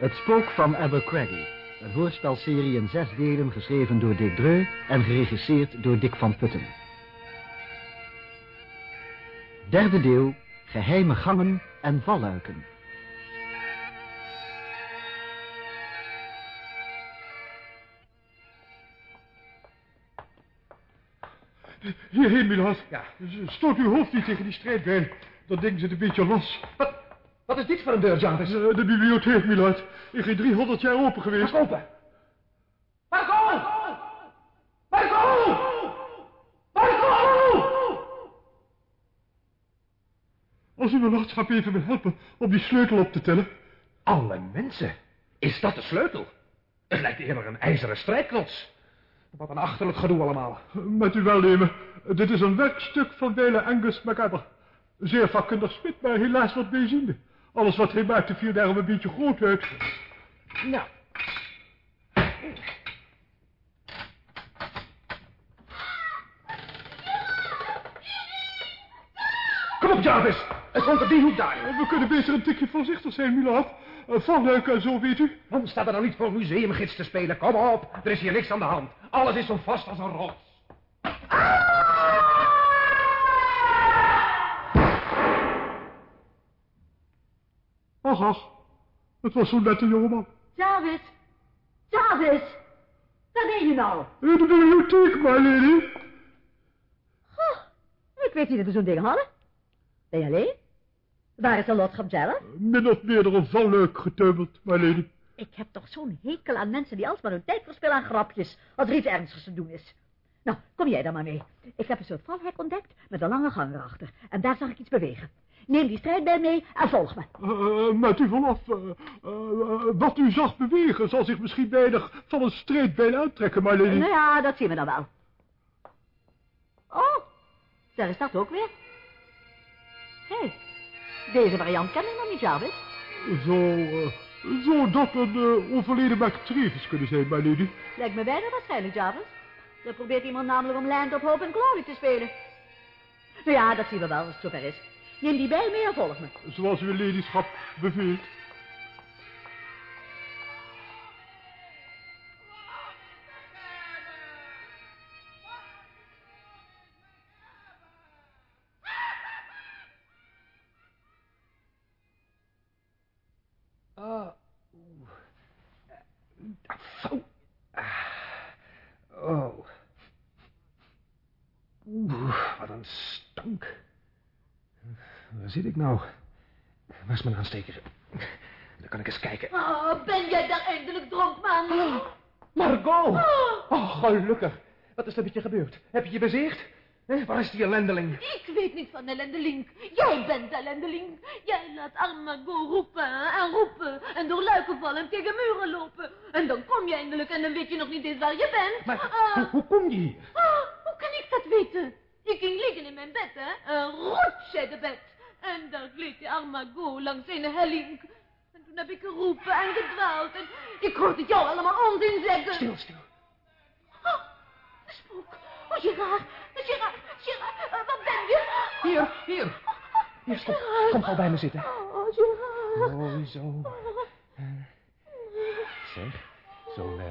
Het Spook van Abercrombie. Een hoorspelserie in zes delen geschreven door Dick Dreu en geregisseerd door Dick van Putten. Derde deel, geheime gangen en valluiken. Hierheen, Milad. Ja. Stoot uw hoofd niet tegen die strijdbijl. Dan denken ze het een beetje los. Wat is dit voor een deur, Jarvis? Eh, De bibliotheek, Milad. In geen 300 jaar open geweest. Open. Marco! Marco! Marco! Als u me nachtschap even wil helpen om die sleutel op te tellen. Alle mensen. Is dat de sleutel? Het lijkt eerder een ijzeren strijkklots. Wat een achterlijk gedoe allemaal. Met uw welnemen. Dit is een werkstuk van Wele Angus MacAbber. Zeer vakkundig smid, maar helaas wat bijziende. Alles wat hij maakte viel daarom een beetje groot uit. Nou. Kom op, Jarvis. Het komt op die hoek daar. We kunnen beter een tikje voorzichtig zijn, Milad. Uh, Valluiken en zo, weet u. Waarom staat er nou niet voor museumgids te spelen? Kom op, er is hier niks aan de hand. Alles is zo vast als een rots. Ach, ach. Het was zo'n nette jongeman. Jarvis! Jarvis! Waar ben je nou? In de bibliotheek, my lady. Goh, ik weet niet dat we zo'n ding hadden. Ben je alleen? Waar is de lotschap zelf? Min of meer door een getuimeld, my lady. Ik heb toch zo'n hekel aan mensen die alsmaar hun tijd verspillen aan grapjes, als er iets ernstigs te doen is. Nou, kom jij dan maar mee. Ik heb een soort valhek ontdekt met een lange gang erachter. En daar zag ik iets bewegen. Neem die strijdbijl mee en volg me. Uh, met u vanaf. Uh, uh, wat u zag bewegen zal zich misschien weinig van een strijdbijl uittrekken, my lady. Nou ja, dat zien we dan wel. Oh, daar is dat ook weer. Hé, hey, deze variant ken ik nog niet, Jarvis. Zo, zo dat een overleden McTrevis kunnen zijn, my lady. Lijkt me bijna waarschijnlijk, Jarvis. Dan probeert iemand namelijk om Land op Hope en Glory te spelen. Nou ja, dat zien we wel als het zover is. Neem die bij me en volg me. Zoals uw ladyschap beveelt. Oh. Oh. Oh. Oeh, wat een stank. Waar zit ik nou? Waar is mijn aansteker? Dan kan ik eens kijken. Oh, ben jij daar eindelijk dronk, man? Oh, Margot! Oh, gelukkig. Wat is er met je gebeurd? Heb je je bezeerd? Eh, waar is die ellendeling? Ik weet niet van ellendeling. Jij bent ellendeling. Jij laat Armago roepen en roepen en door luiken vallen en tegen muren lopen. En dan kom je eindelijk en dan weet je nog niet eens waar je bent. Maar Ah, hoe, hoe kom je hier? ah, hoe kan ik dat weten? Ik ging liggen in mijn bed, hè. Een rotzijde bed. En daar gleed die Armago langs een helling. En toen heb ik geroepen en gedwaald. En ik hoorde jou allemaal onzin zeggen. Stil, stil. Oh, een spook. Oh, Gerard. Gerard, Gerard, eh, wat ben je? Hier, hier. Hier, stop. Kom gauw bij me zitten. Oh, Gerard. Mooi zo. Eh, Zeg, zo'n eh,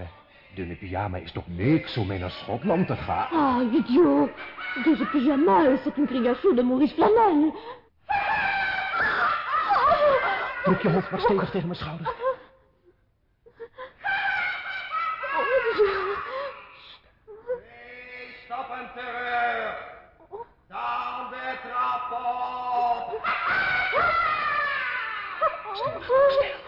dunne pyjama is toch niks om mee naar Schotland te gaan? Ah, idiot. Deze pyjama is het een création de Maurice Flanel. Druk je hoofd maar stevig tegen mijn schouder. Twee stappen terug. Dan de trap op. Dan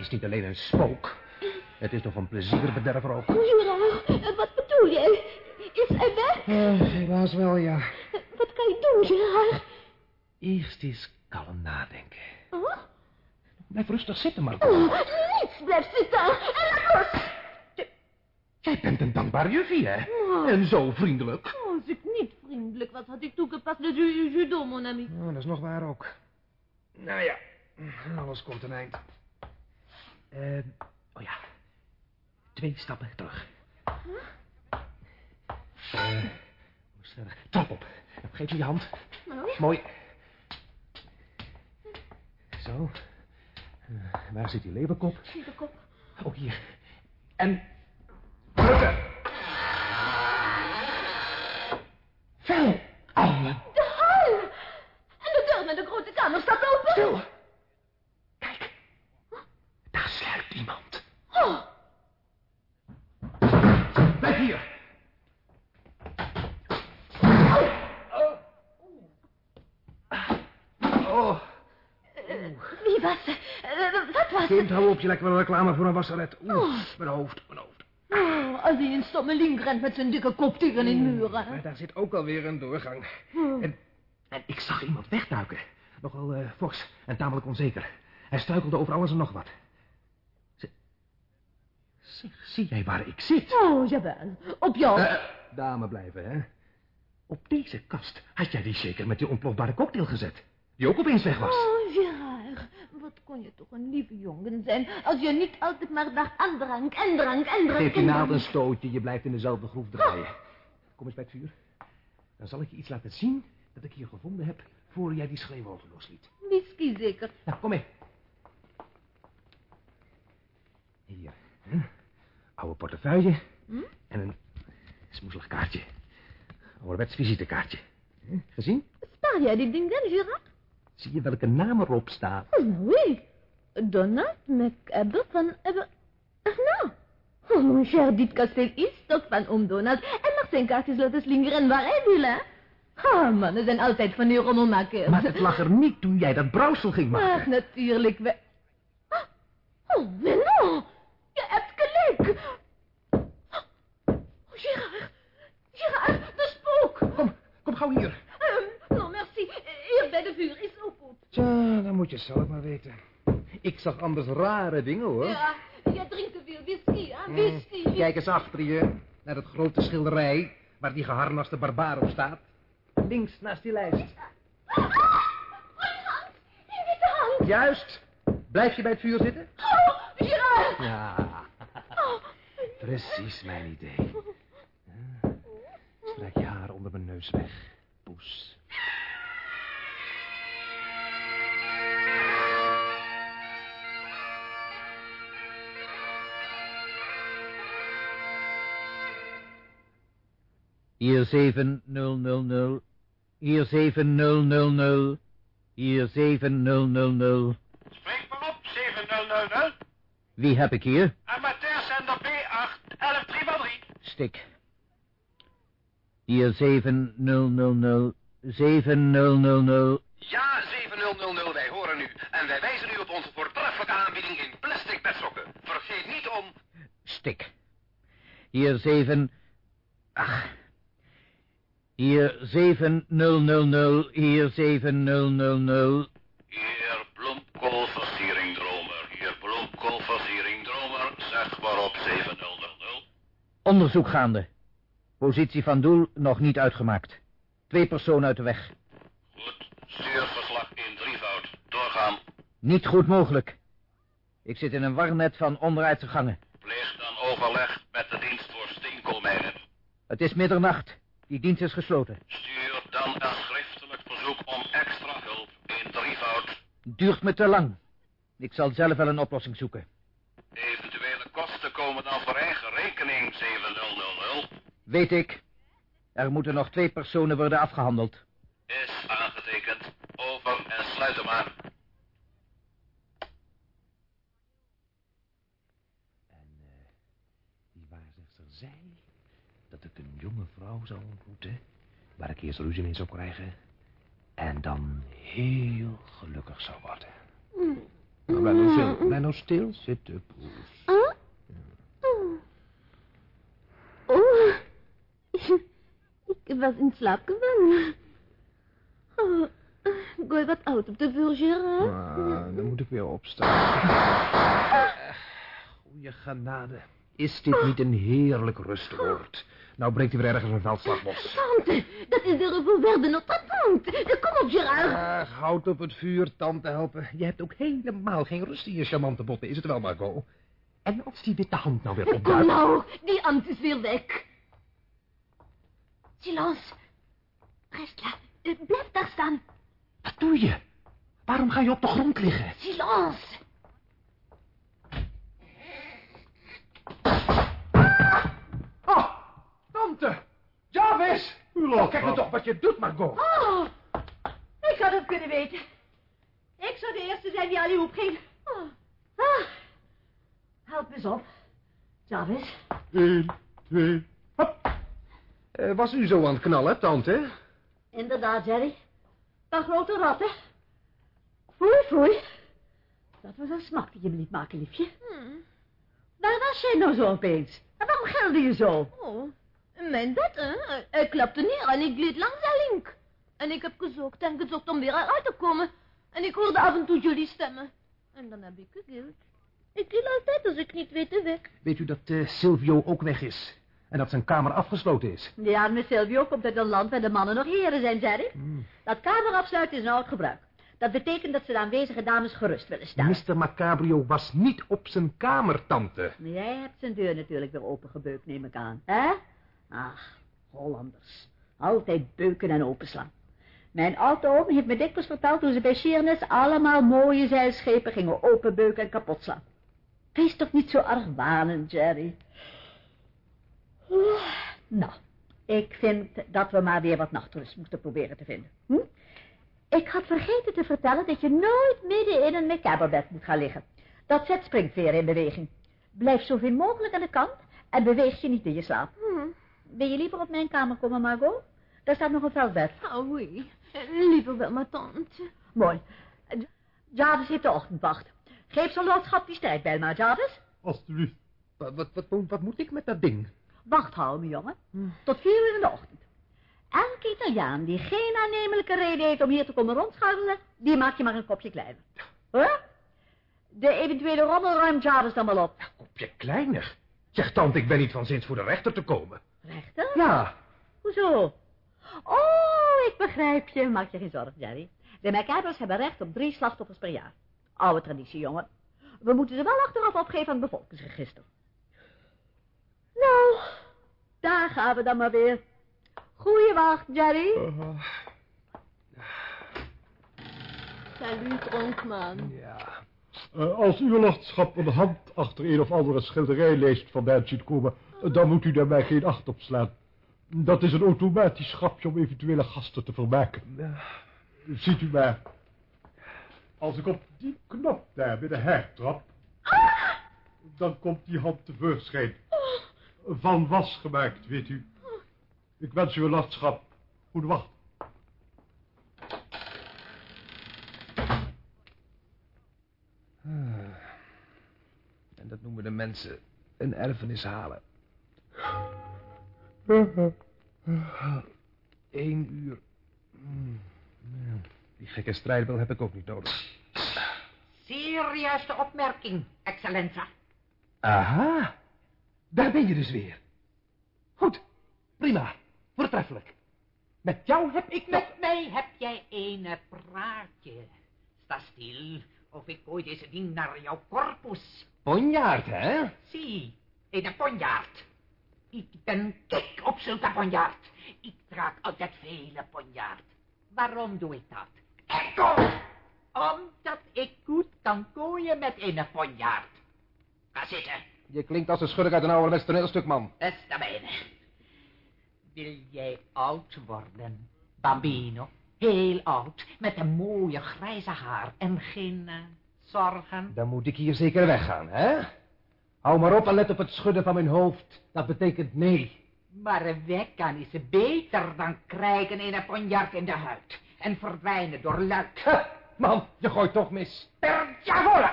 is niet alleen een spook. Het is toch een plezierbederver ook. Gerard, eh, wat bedoel jij? Is hij weg? helaas wel, ja. Wat kan je doen, Gerard? Eerst eens kalm nadenken. Oh? Blijf rustig zitten, Margot. Oh, niets blijft zitten. En laat los. Jij bent een dankbaar juffie, hè? Oh. En zo vriendelijk. Als ik niet vriendelijk was, had ik toegepast de ju- judo, mon ami. Oh, dat is nog waar ook. Nou ja, alles komt een eind. Eh, oh ja, twee stappen terug. Eh, is het verder? Trap op. Geef me je hand. Mooi. Zo. Eh, waar zit die leverkop? Zie de kop. Oh, hier. En... Drukken. Vel. Alle. De hal! En de deur naar de grote kamer staat open. Stil. Kijk. Daar sluipt iemand. Oh, Blijf hier. Oh, wie was ze? Eh, het? hou op. Je lijkt wel een reclame voor een wasseret. Oeh, mijn hoofd, mijn hoofd. Oh, als hij een stomme link rent met zijn dikke kop tegen muur. hè? Maar daar zit ook alweer een doorgang. En, en ik zag iemand wegduiken. Nogal eh fors en tamelijk onzeker. Hij struikelde over alles en nog wat. Z- Zeg, zie jij waar ik zit? Oh, jawel. Op jou. Eh, dame blijven, hè? Op deze kast had jij die zeker met die ontplofbare cocktail gezet. Die ook opeens weg was. Oh, wat kon je toch een lieve jongen zijn... als je niet altijd maar dacht aan drank en drank en drank Geef en naald een stootje, je blijft in dezelfde groef draaien. Kom eens bij het vuur. Dan zal ik je iets laten zien dat ik hier gevonden heb... voor jij die schreeuwogen losliet. Whisky zeker. Nou, kom mee. Hier. Hm? Oude portefeuille. Hm? En een smoezelig kaartje. Ouderwets visitekaartje. Hm? Gezien? Spaar jij die dingen, Gerard? Zie je welke naam erop staat? Oui. Donald McAbber van... Ach, nou. Oh, mon cher, dit kasteel is toch van oom Donald. En mag zijn kaartjes laten slingeren waar hij wil, hè? Ah, mannen zijn altijd van die rommelmakers. Maar het lag er niet toen jij dat brouwsel ging Ach, maken. natuurlijk. We... Ah, Oh, Menno. Je hebt gelijk. Oh, Gerard. Gerard, de spook. Kom, kom gauw hier. Ehm, non, merci. Bij de vuur is ook goed. Tja, dan moet je zelf maar weten. Ik zag anders rare dingen, hoor. Ja, jij drinkt te veel whisky, hè? Whisky. Kijk eens achter je, naar dat grote schilderij... waar die geharnaste barbaar op staat. Links, naast die lijst. Ah, mijn hand. In witte hand. Juist. Blijf je bij het vuur zitten? Oh, Gerard. Ja. Oh. Precies mijn idee. Ja. Strijk je haar onder mijn neus weg, poes. Hier 7000. Hier 7000. Hier 7000. Spreek maar op, 7000. Wie heb ik hier? Amateurzender B8, 113 Stik. Hier 7000. 7000. Ja, 7000, wij horen u. En wij wijzen u op onze voortreffelijke aanbieding in plastic bedsokken. Vergeet niet om... Stik. Hier 7. Ach. Hier 7000. Hier 7000. Hier bloemkoolversiering dromer. Hier bloemkoolversiering dromer. Zeg maar op 700. Onderzoek gaande. Positie van doel nog niet uitgemaakt. Twee personen uit de weg. Goed, stuurverslag in drievoud. Doorgaan. Niet goed mogelijk. Ik zit in een warnet van onderaardse gangen. Pleeg dan overleg met de dienst voor steenkoolmijnen. Het is middernacht. Die dienst is gesloten. Stuur dan een schriftelijk verzoek om extra hulp in drievoud. Duurt me te lang. Ik zal zelf wel een oplossing zoeken. Eventuele kosten komen dan voor eigen rekening 7000. Weet ik. Er moeten nog twee personen worden afgehandeld. Is aangetekend. Over en sluit hem aan. En eh, die waarzegster zei dat ik een jonge vrouw zou ontmoeten... waar ik eerst ruzie mee zou krijgen... en dan heel gelukkig zou worden. Nou, blijf nou stil, blijf nou stil zitten, poes. Oh? Oh. Ik was in slaap gevallen. Oh, gooi wat oud op de vuur, Gerard. Ah, dan moet ik weer opstaan. Goeie genade. Is dit niet een heerlijk rustoord? Nou breekt hij weer ergens een veldslag los. Tante, dat is de revolver de Notre Dame. Kom op, Gerard. Ach, houd op het vuur, tante helpen. Je hebt ook helemaal geen rust in je charmante botten, is het wel, Margot? En als die witte hand nou weer Kom opduikt... nou, die ant is weer weg. Silence. Rest là. Eh, Blijf daar staan. Wat doe je? Waarom ga je op de grond liggen? Silence. Oh, tante! Jarvis! U laat Kijk nou toch wat je doet, Margot. Oh, ik had het kunnen weten. Ik zou de eerste zijn die al die hoep ging. Oh. Ah. Help me eens op. Jarvis. Eén, twee, hop. Eh, was u zo aan het knallen, tante? Inderdaad, Jerry. Een grote ratten. Foei, foei. Dat was een smak die je me liet maken, liefje. Waar was jij nou zo opeens? En waarom gilde je zo? Oh, mijn bed, hè? Hij klapte neer en ik gleed langs de link. En ik heb gezocht en gezocht om weer eruit te komen. En ik hoorde af en toe jullie stemmen. En dan heb ik gegild. Ik gil altijd als ik niet weet de weg. Weet u dat eh, Silvio ook weg is? En dat zijn kamer afgesloten is? Die arme Silvio komt uit een land waar de mannen nog heren zijn, Jerry. Dat kamer afsluiten is een oud gebruik. Dat betekent dat ze de aanwezige dames gerust willen stellen. Mr. Macabrio was niet op zijn kamer, tante. Maar jij hebt zijn deur natuurlijk weer opengebeukt, neem ik aan. Hè? Ach, Hollanders. Altijd beuken en openslaan. Mijn oud-oom heeft me dikwijls verteld hoe ze bij Sheerness allemaal mooie zeilschepen gingen openbeuken en kapotslaan. Wees toch niet zo argwanend, Jerry. Nou, ik vind dat we maar weer wat nachtrust moeten proberen te vinden. Hm? Ik had vergeten te vertellen dat je nooit midden in een macabre-bed moet gaan liggen. Dat zet springveren in beweging. Blijf zoveel mogelijk aan de kant en beweeg je niet in je slaap. Wil je liever op mijn kamer komen, Margot? Daar staat nog een veldbed. Oh, oui. Liever wel, mijn tante. Mooi. Jarvis heeft de ochtendwacht. Geef zo'n lordschap die strijdbijl maar, Jarvis. Alsjeblieft. Wat, wat, wat, moet- wat moet ik met dat ding? Wacht houden, mijn jongen. Tot vier uur in de ochtend. Elke Italiaan die geen aannemelijke reden heeft om hier te komen rondscharrelen, die maak je maar een kopje kleiner. Hoor? De eventuele rommel ruimt Jarvis dan wel op. Kopje kleiner. Zeg, tante, ik ben niet van zins voor de rechter te komen. Rechter? Ja, Hoezo? Oh, ik begrijp je. Maak je geen zorgen, Jerry. De McAdams hebben recht op drie slachtoffers per jaar. Oude traditie, jongen. We moeten ze wel achteraf opgeven aan het bevolkingsregister. Nou, daar gaan we dan maar weer. Goeie wacht, Jerry. Salut, dronkman. ja. Eh, als uw lordschap een hand achter een of andere schilderij leest van ziet komen, dan moet u daar mij geen acht op slaan. Dat is een automatisch grapje om eventuele gasten te vermaken. Ziet u maar. Als ik op die knop daar bij de hertrap, dan komt die hand tevoorschijn. Van was gemaakt, weet u. Ik wens u een lordschap. Goede wacht. En dat noemen de mensen een erfenis halen. Eén uur. Ja, Die gekke strijdbel heb ik ook niet nodig. Zeer juiste opmerking, excellenza. Aha, daar ben je dus weer. Goed, prima, voortreffelijk. Met jou heb ik nog... Met mij heb jij een praatje. Sta stil, of ik gooi deze ding naar jouw corpus. Ponjaard, hè? Zie, een ponjaard. Ik ben gek op zulke ponjaard. Ik draag altijd vele ponjaard. Waarom doe ik dat? Echo! Omdat ik goed kan gooien met een ponjaard. Ga zitten. Je klinkt als een schurk uit een ouderwets toneelstuk, man. Beste mijne. Wil jij oud worden, bambino? Heel oud, met een mooie grijze haar en geen eh, zorgen? Dan moet ik hier zeker weggaan, hè? Hou maar op en let op het schudden van mijn hoofd. Dat betekent nee. Maar weggaan is beter dan krijgen een ponjaard in de huid en verdwijnen door luid. Huh, man, je gooit toch mis. Per!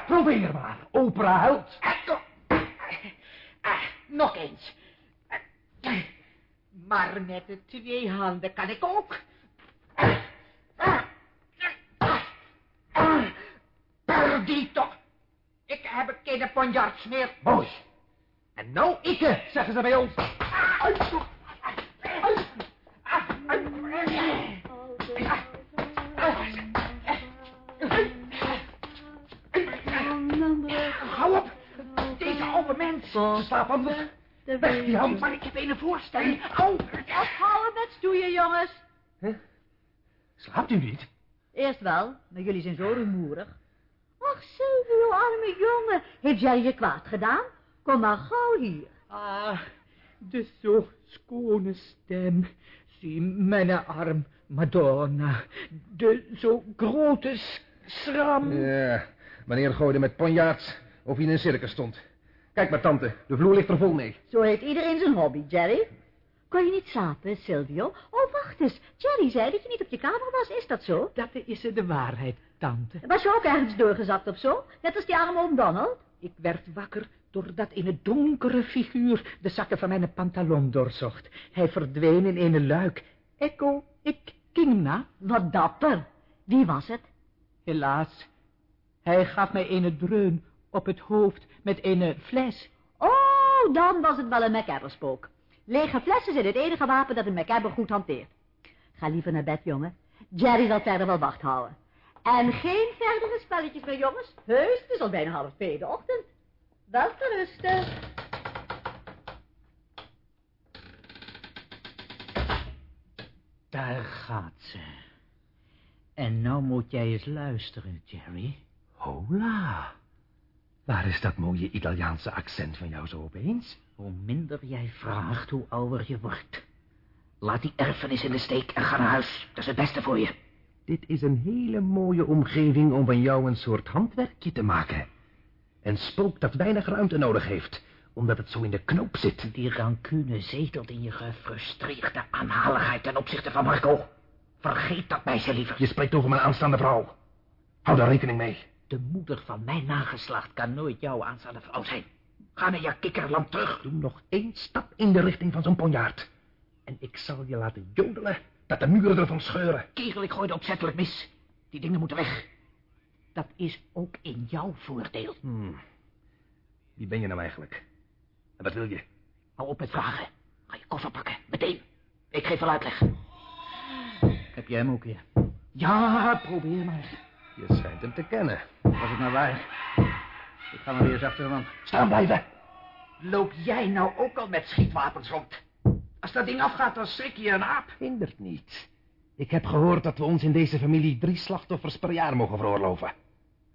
Probeer maar. Opera helpt. Ecco. Ah, nog eens. Maar met de twee handen kan ik ook. Perdito. Ik heb geen ponjarts meer. Mooi. En nou ikke, zeggen ze bij ons. Hou op! Deze oude mens! Ze slaapt anders. Weg die hand, maar ik heb een voorstelling. Au! Ophouden met stoeien, jongens. Slaapt u niet? Eerst wel, maar jullie zijn zo rumoerig. Ach, Silvio, arme jongen. Heeft jij je kwaad gedaan? Kom maar gauw hier. Ah, de zo schone stem. Zie mijn arm, Madonna. De zo grote schram. Ja, meneer gooide met ponjaards of hij in een circus stond. Kijk maar, tante, de vloer ligt er vol mee. Zo heeft iedereen zijn hobby, Jerry. Kon je niet slapen, Silvio? Oh, wacht eens. Jerry zei dat je niet op je kamer was. Is dat zo? Dat is de waarheid, tante. Was je ook ergens doorgezakt of zo? Net als die arme oom Donald? Ik werd wakker doordat in het donkere figuur de zakken van mijn pantalon doorzocht. Hij verdween in een luik. Echo, ik ging na. Wat dapper. Wie was het? Helaas, hij gaf mij een dreun op het hoofd met een fles. Oh, dan was het wel een MacAbber-spook. Lege flessen zijn het enige wapen dat een MacAbber goed hanteert. Ga liever naar bed, jongen. Jerry zal verder wel wacht houden. En geen verdere spelletjes meer, jongens. Heus, het is al bijna half twee in de ochtend. Wel te rusten. Daar gaat ze. En nou moet jij eens luisteren, Jerry. Hola. Waar is dat mooie Italiaanse accent van jou zo opeens? Hoe minder jij vraagt, hoe ouder je wordt. Laat die erfenis in de steek en ga naar huis. Dat is het beste voor je. Dit is een hele mooie omgeving om van jou een soort handwerkje te maken. Een spook dat weinig ruimte nodig heeft, omdat het zo in de knoop zit. Die rancune zetelt in je gefrustreerde aanhaligheid ten opzichte van Marco. Vergeet dat meisje liever. Je spreekt over mijn aanstaande vrouw. Hou daar rekening mee. De moeder van mijn nageslacht kan nooit jouw aanstaande vrouw zijn. Ga naar je kikkerland terug. Doe nog één stap in de richting van zo'n ponjaard. En ik zal je laten jodelen dat de muren ervan scheuren. Kerel, ik gooi het opzettelijk mis. Die dingen moeten weg. Dat is ook in jouw voordeel. Hmm. Wie ben je nou eigenlijk? En wat wil je? Hou op met vragen. Ga je koffer pakken, meteen. Ik geef wel uitleg. Heb jij hem ook weer? Ja, probeer maar. Je schijnt hem te kennen. Was het nou waar? Ik ga maar weer eens achter hem aan. Staan blijven. Loop jij nou ook al met schietwapens rond? Als dat ding afgaat, dan schrik je een aap. Hindert niet. Ik heb gehoord dat we ons in deze familie drie slachtoffers per jaar mogen veroorloven.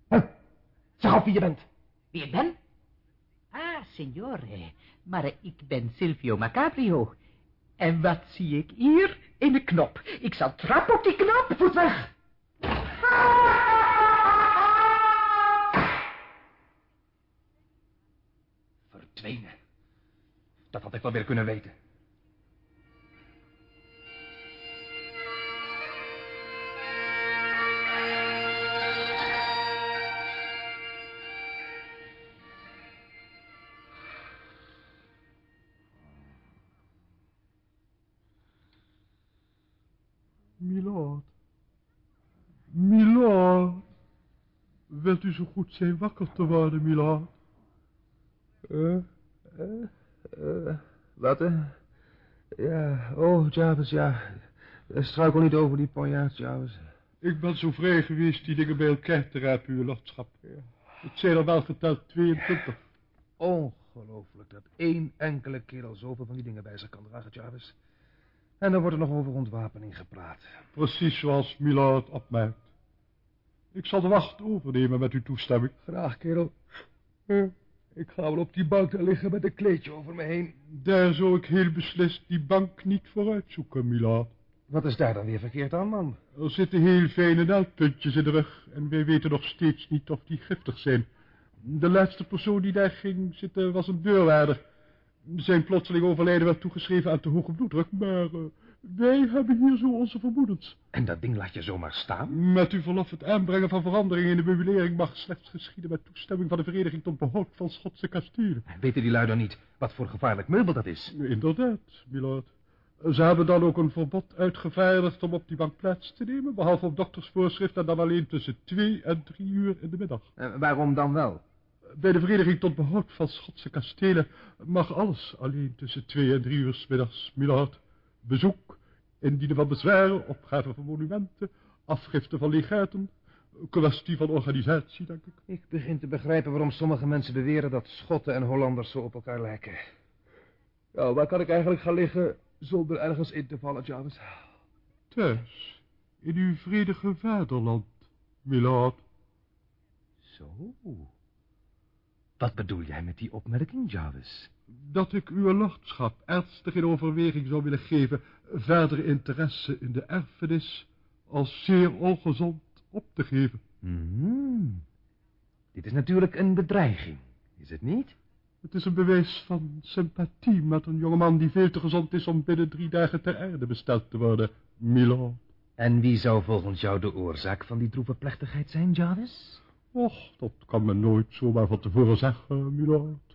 Huh? Zeg op wie je bent. Wie ik ben? Ah, signore. Maar ik ben Silvio Macabrio. En wat zie ik hier? In de knop. Ik zal trappen op die knop. Voet weg. Verdwenen. Dat had ik wel weer kunnen weten. U zo goed zijn wakker te worden, Milord? Eh, eh, eh, wat? Ja, oh, Jarvis, ja. Eh, Struikel niet over die ponjaard, Jarvis. Ik ben zo vrij geweest die dingen bij elkaar te rapen, uw lordschap. Het zijn er wel geteld 22. Ongelooflijk dat één enkele kerel zoveel van die dingen bij zich kan dragen, Jarvis. En dan wordt er nog over ontwapening gepraat. Precies zoals Milord opmerkt. Ik zal de wacht overnemen met uw toestemming. Graag, kerel. Eh, Ik ga wel op die bank daar liggen met een kleedje over me heen. Daar zou ik heel beslist die bank niet voor uitzoeken, Milord. Wat is daar dan weer verkeerd aan, man? Er zitten heel fijne naaldpuntjes in de rug en wij weten nog steeds niet of die giftig zijn. De laatste persoon die daar ging zitten was een deurwaarder. Zijn plotseling overlijden werd toegeschreven aan te hoge bloeddruk, maar eh, wij hebben hier zo onze vermoedens. En dat ding laat je zomaar staan? Met uw verlof het aanbrengen van veranderingen in de meubilering mag slechts geschieden met toestemming van de Vereniging tot Behoud van Schotse Kastelen. Weten die lui dan niet wat voor gevaarlijk meubel dat is? Inderdaad, milord. Ze hebben dan ook een verbod uitgevaardigd om op die bank plaats te nemen, behalve op doktersvoorschrift en dan alleen tussen twee en drie uur in de middag. Eh, waarom dan wel? Bij de Vereniging tot Behoud van Schotse Kastelen mag alles alleen tussen twee en drie uur 's middags, milord. Bezoek, indienen van bezwaren, opgave van monumenten, afgifte van legaten, kwestie van organisatie, denk ik. Ik begin te begrijpen waarom sommige mensen beweren dat Schotten en Hollanders zo op elkaar lijken. Ja, waar kan ik eigenlijk gaan liggen zonder ergens in te vallen, Jarvis? Thuis, in uw vredige vaderland, milord. Zo. Wat bedoel jij met die opmerking, Jarvis? Dat ik uw lordschap ernstig in overweging zou willen geven verdere interesse in de erfenis als zeer ongezond op te geven. Hmm. Dit is natuurlijk een bedreiging, is het niet? Het is een bewijs van sympathie met een jongeman die veel te gezond is om binnen drie dagen ter aarde besteld te worden, milord. En wie zou volgens jou de oorzaak van die droeve plechtigheid zijn, Jarvis? Och, dat kan men nooit zomaar van tevoren zeggen, milord.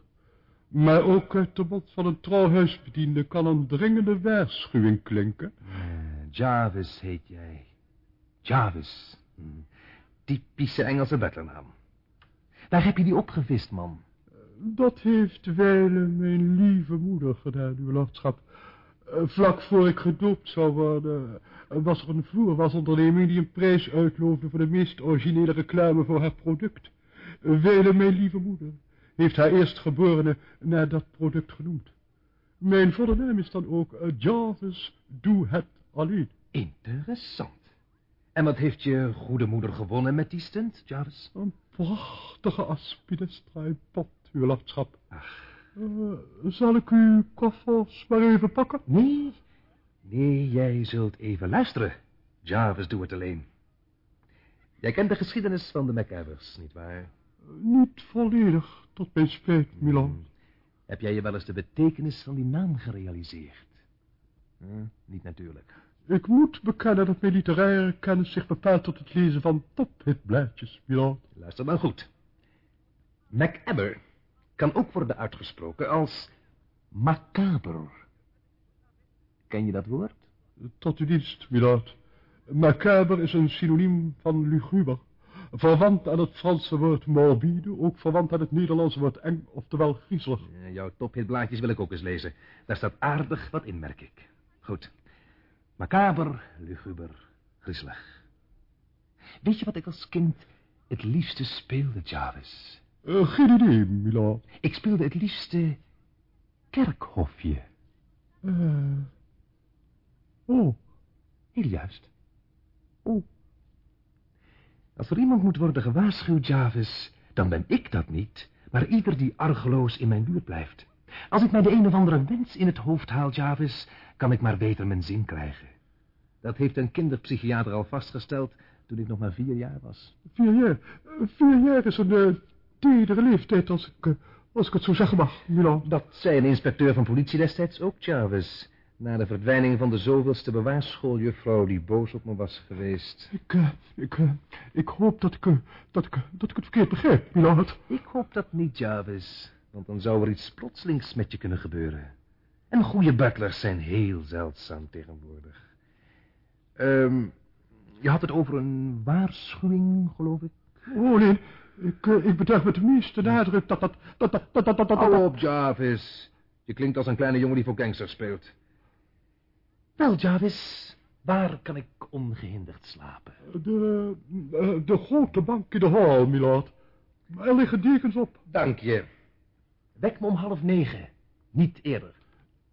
Maar ook uit de mond van een trouwhuisbediende kan een dringende waarschuwing klinken. Eh, Jarvis heet jij. Jarvis. Hm. Typische Engelse butlernaam. Waar heb je die opgevist, man? Dat heeft wijlen mijn lieve moeder gedaan, uw lordschap. Eh, Vlak voor ik gedoopt zou worden, eh, was er een vloerwasonderneming die een prijs uitloofde voor de meest originele reclame voor haar product. Wijlen mijn lieve moeder heeft haar eerstgeborene naar dat product genoemd. Mijn volle naam is dan ook eh, Jarvis Doe Het Alleen. Interessant. En wat heeft je goede moeder gewonnen met die stunt, Jarvis? Een prachtige aspidestra in pot, uw lordschap. Ach. Eh, zal ik uw koffers maar even pakken? Nee, nee, jij zult even luisteren. Jarvis doet het alleen. Jij kent de geschiedenis van de MacAvers, nietwaar? Niet volledig, tot mijn spijt, Milan. Heb jij je wel eens de betekenis van die naam gerealiseerd? Hm, niet natuurlijk. Ik moet bekennen dat mijn literaire kennis zich bepaalt tot het lezen van tophitblaadjes, Milan. Luister dan goed. MacAbber kan ook worden uitgesproken als macaber. Ken je dat woord? Tot uw dienst, milord. Macabre is een synoniem van luguber. Verwant aan het Franse woord morbide, ook verwant aan het Nederlandse woord eng, oftewel griezelig. Eh, Jouw tophitblaadjes wil ik ook eens lezen. Daar staat aardig wat in, merk ik. Goed. Macaber, luguber, griezelig. Weet je wat ik als kind het liefste speelde, Jarvis? Eh, geen idee, milord. Ik speelde het liefste kerkhofje. Eh, oh, Heel juist. Oh. Als er iemand moet worden gewaarschuwd, Jarvis, dan ben ik dat niet, maar ieder die argeloos in mijn buurt blijft. Als ik mij de een of andere wens in het hoofd haal, Jarvis, kan ik maar beter mijn zin krijgen. Dat heeft een kinderpsychiater al vastgesteld toen ik nog maar vier jaar was. vier jaar. Vier jaar is een uh, tedere leeftijd, als ik, eh, als ik het zo zeggen mag, milord. Dat zei een inspecteur van politie destijds ook, Jarvis. Na de verdwijning van de zoveelste bewaarschooljuffrouw die boos op me was geweest. Ik, eh, ik, eh, ik hoop dat ik, eh, dat, ik, dat ik het verkeerd begrijp, milord. Ik hoop dat niet, Jarvis, want dan zou er iets plotselings met je kunnen gebeuren. En goede butlers zijn heel zeldzaam tegenwoordig. Ehm, je had het over een waarschuwing, geloof ik? Oh, nee, ik, ik betuig met de meeste nadruk dat dat, dat, dat, dat, dat, dat, dat, Hou op, Jarvis. Je klinkt als een kleine jongen die voor gangsters speelt. Wel, Jarvis, waar kan ik ongehinderd slapen? De, eh, de grote bank in de hal, milord. Er liggen dekens op, Dank je. Wek me om half negen, niet eerder.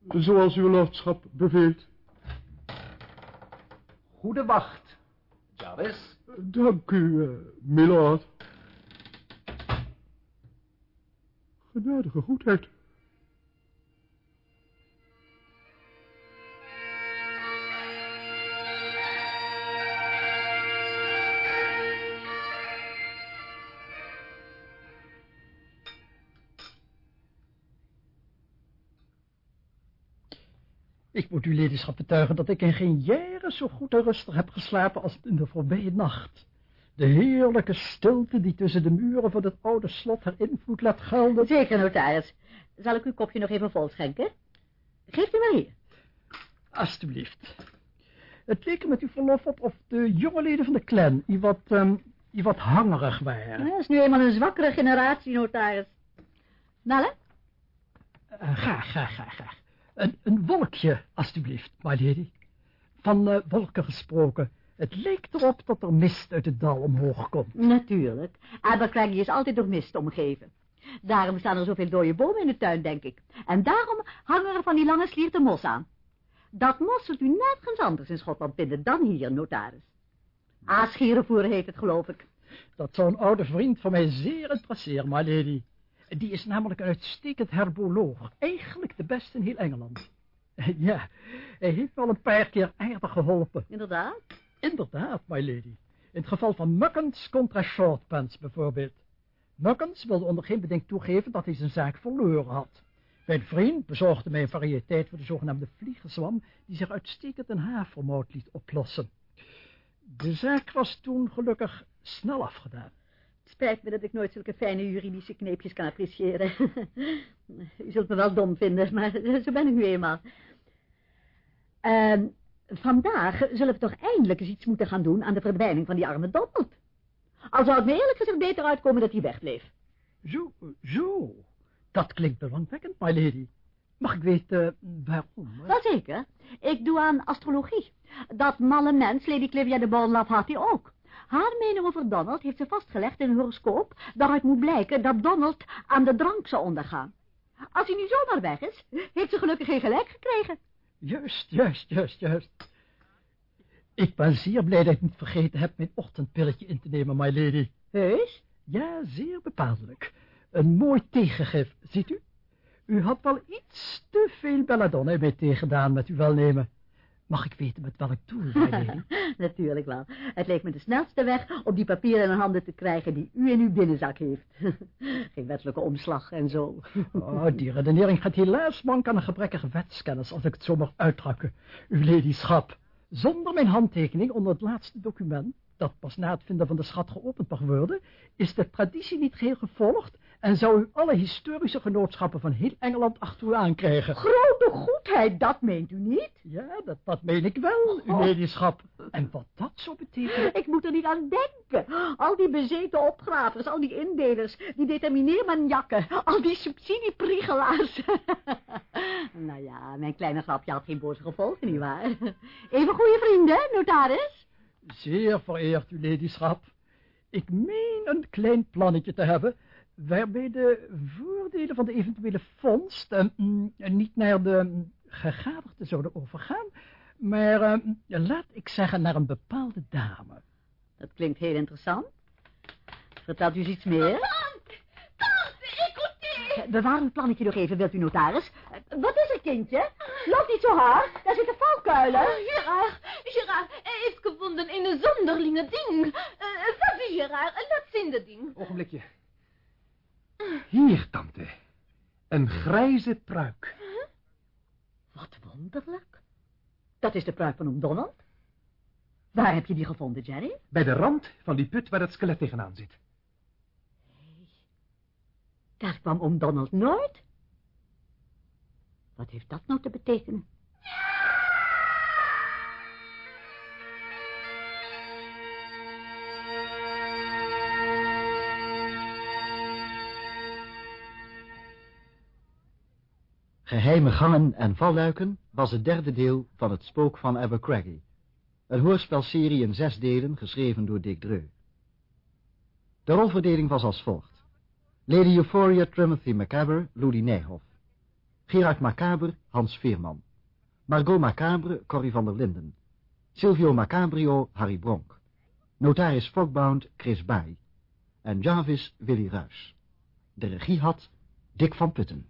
zoals uw lordschap beveelt. Goede wacht, Jarvis. Dank u, eh, milord. Genadige goedheid. Ik moet uw ledenschap betuigen dat ik in geen jaren zo goed en rustig heb geslapen als in de voorbije nacht. De heerlijke stilte die tussen de muren van het oude slot haar invloed laat gelden. Zeker, notaris. Zal ik uw kopje nog even vol schenken? Geeft u maar hier. Alsjeblieft. Het leek er met uw verlof op of de jonge leden van de clan u wat ehm, die wat hangerig waren. Dat is nu eenmaal een zwakkere generatie, notaris. Nalle? Uh, graag, graag, graag, graag. Een, een wolkje, alstublieft, my lady. Van uh, wolken gesproken. Het leek erop dat er mist uit het dal omhoog komt. Natuurlijk. Abercrombie is altijd door mist omgeven. Daarom staan er zoveel dode bomen in de tuin, denk ik. En daarom hangen er van die lange slierte mos aan. Dat mos zult u nergens anders in Schotland vinden dan hier, notaris. Aasgerenvoer heet het, geloof ik. Dat zou een oude vriend van mij zeer interesseren, my lady. Die is namelijk een uitstekend herboloog. Eigenlijk de beste in heel Engeland. Ja, hij heeft wel een paar keer aardig geholpen. Inderdaad? Inderdaad, my lady. In het geval van Muckens contra Shortpants bijvoorbeeld. Muckens wilde onder geen beding toegeven dat hij zijn zaak verloren had. Mijn vriend bezorgde mij een variëteit voor de zogenaamde vliegenzwam, die zich uitstekend een havermout liet oplossen. De zaak was toen gelukkig snel afgedaan. Spijt me dat ik nooit zulke fijne juridische kneepjes kan appreciëren. U zult me wel dom vinden, maar zo ben ik nu eenmaal. Uh, vandaag zullen we toch eindelijk eens iets moeten gaan doen aan de verdwijning van die arme Donald. Al zou het me eerlijk gezegd beter uitkomen dat hij wegbleef. Zo, zo. Dat klinkt belangwekkend, my lady. Mag ik weten uh, waarom? Wel zeker. Ik doe aan astrologie. Dat malle mens, Lady Clivia de Bonlaf, had hij ook. Haar mening over Donald heeft ze vastgelegd in een horoscoop, waaruit moet blijken dat Donald aan de drank zou ondergaan. Als hij nu zomaar weg is, heeft ze gelukkig geen gelijk gekregen. Juist, juist, juist, juist. Ik ben zeer blij dat ik niet vergeten heb mijn ochtendpilletje in te nemen, my lady. Heus? Ja, zeer bepaaldelijk. Een mooi tegengif, ziet u? U had wel iets te veel belladonna in mij tegengedaan met uw welnemen. Mag ik weten met welk doel? Natuurlijk wel. Het leek me de snelste weg om die papieren in handen te krijgen die u in uw binnenzak heeft. Geen wettelijke omslag en zo. oh, die redenering gaat helaas mank aan een gebrekkige wetskennis, als ik het zo mag uitdrukken. Uw ladyschap. Zonder mijn handtekening onder het laatste document, dat pas na het vinden van de schat geopend mag worden, is de traditie niet geheel gevolgd en zou u alle historische genootschappen van heel Engeland achter u aankrijgen. Grote goedheid, dat meent u niet? Ja, dat, dat meen ik wel, uw ladyschap. En wat dat zo betekent... Ik moet er niet aan denken. Al die bezeten opgravers, al die indelers, die determineermanjakken, al die subsidiepriegelaars. nou ja, mijn kleine grapje had geen boze gevolgen, nietwaar? Even goede vrienden, notaris? Zeer vereerd, uw ladyschap. Ik meen een klein plannetje te hebben waarbij de voordelen van de eventuele vondst uh, niet naar de gegadigden zouden overgaan, maar uh, laat ik zeggen naar een bepaalde dame. Dat klinkt heel interessant. Vertelt u eens iets meer? Tante, tante, écoutez. Bewaar uw plannetje nog even, wilt u notaris? Wat is er, kindje? Loop niet zo hard, daar zitten valkuilen. Oh, Gerard, Gerard, hij heeft gevonden in een zonderlinge ding. Uh, wat is Gerard? Laat zien dat ding. Ogenblikje. Hier, tante. Een grijze pruik. Huh? Wat wonderlijk. Dat is de pruik van oom Donald. Waar heb je die gevonden, Jerry? Bij de rand van die put waar het skelet tegenaan zit. Hey, daar kwam oom Donald nooit. Wat heeft dat nou te betekenen? Geheime gangen en valluiken was het derde deel van het spook van Abercrombie. Een hoorspelserie in zes delen, geschreven door Dick Dreu. De rolverdeling was als volgt. Lady Euphoria Timothy Macabre, Louis Nijhoff. Gerard Macabre, Hans Veerman. Margot Macabre, Corrie van der Linden. Silvio Macabrio, Harry Bronk. Notaris Fogbound, Chris Baai. En Jarvis, Willy Ruys. De regie had Dick van Putten.